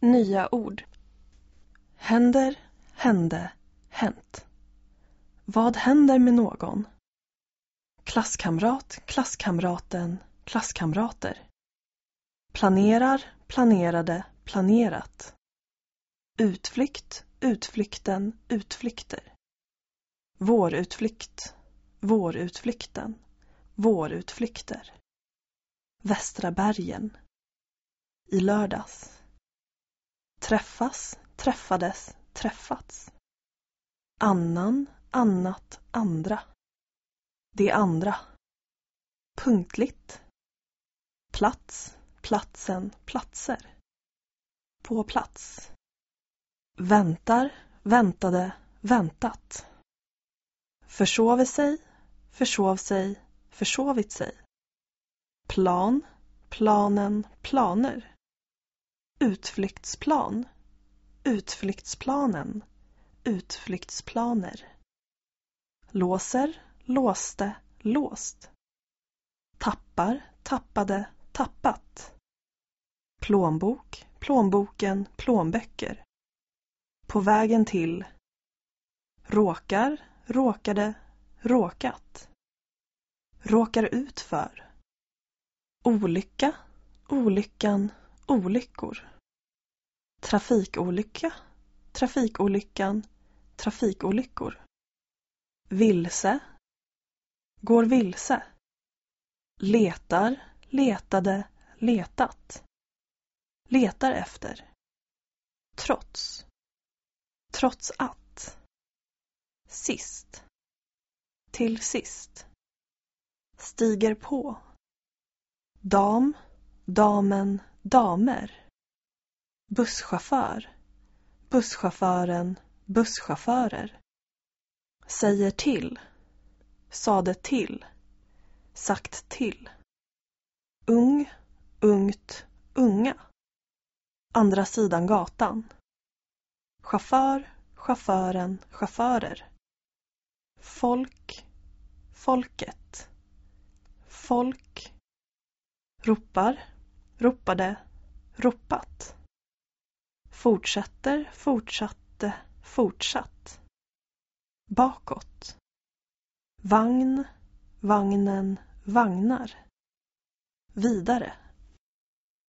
Nya ord. Händer, hände, hänt. Vad händer med någon? Klasskamrat, klasskamraten, klasskamrater. Planerar, planerade, planerat. Utflykt, utflykten, utflykter. Vårutflykt, vårutflykten, vårutflykter. Västra bergen. I lördags. Träffas, träffades, träffats. Annan, annat, andra. Det andra. Punktligt. Plats, platsen, platser. På plats. Väntar, väntade, väntat. Försover sig, försov sig, försovit sig. Plan, planen, planer. Utflyktsplan, utflyktsplanen, utflyktsplaner. Låser, låste, låst. Tappar, tappade, tappat. Plånbok, plånboken, plånböcker. På vägen till. Råkar, råkade, råkat. Råkar ut för. Olycka, olyckan, olyckor. Trafikolycka, trafikolyckan, trafikolyckor. Vilse. Går vilse. Letar, letade, letat. Letar efter. Trots. Trots att. Sist. Till sist. Stiger på. Dam, damen, damer. Busschaufför. Busschauffören, busschaufförer. Säger till. Sade till. Sagt till. Ung, ungt, unga. Andra sidan gatan. Chaufför, chauffören, chaufförer. Folk, folket. Folk. Ropar, ropade, ropat. Fortsätter, fortsatte, fortsatt. Bakåt. Vagn, vagnen, vagnar. Vidare.